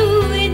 tu